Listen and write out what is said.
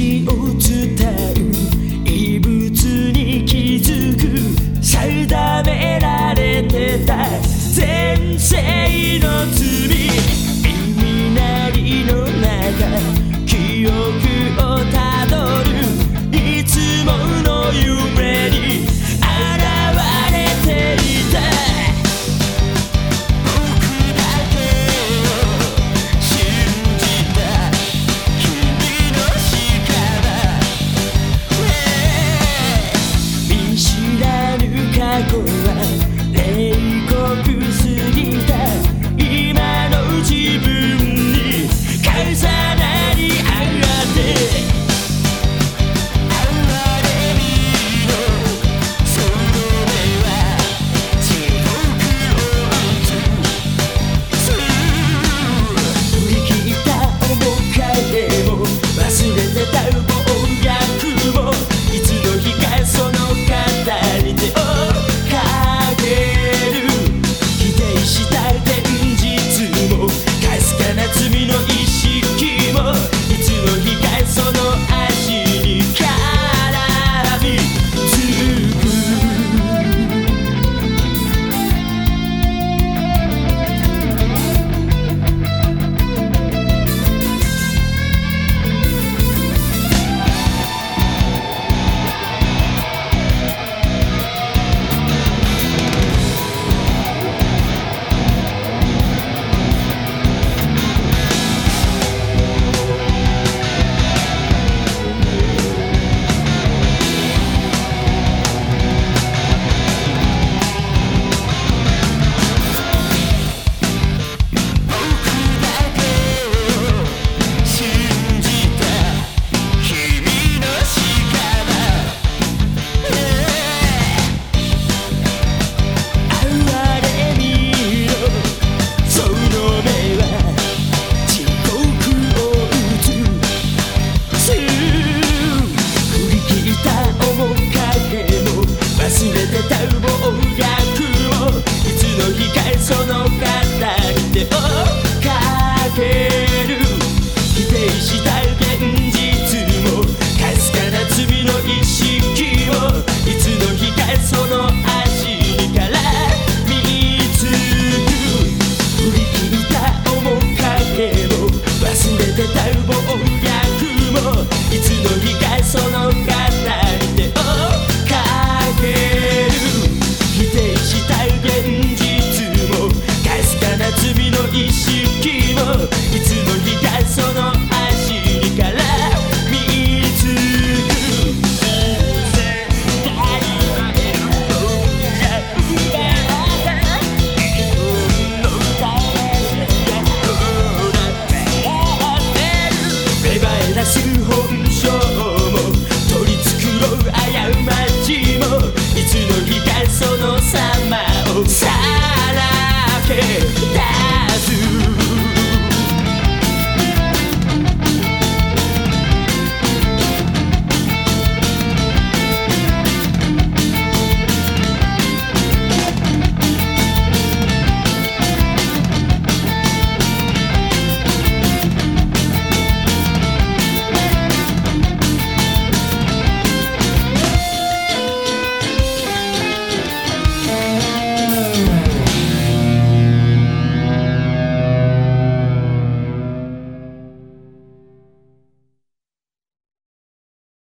she oh.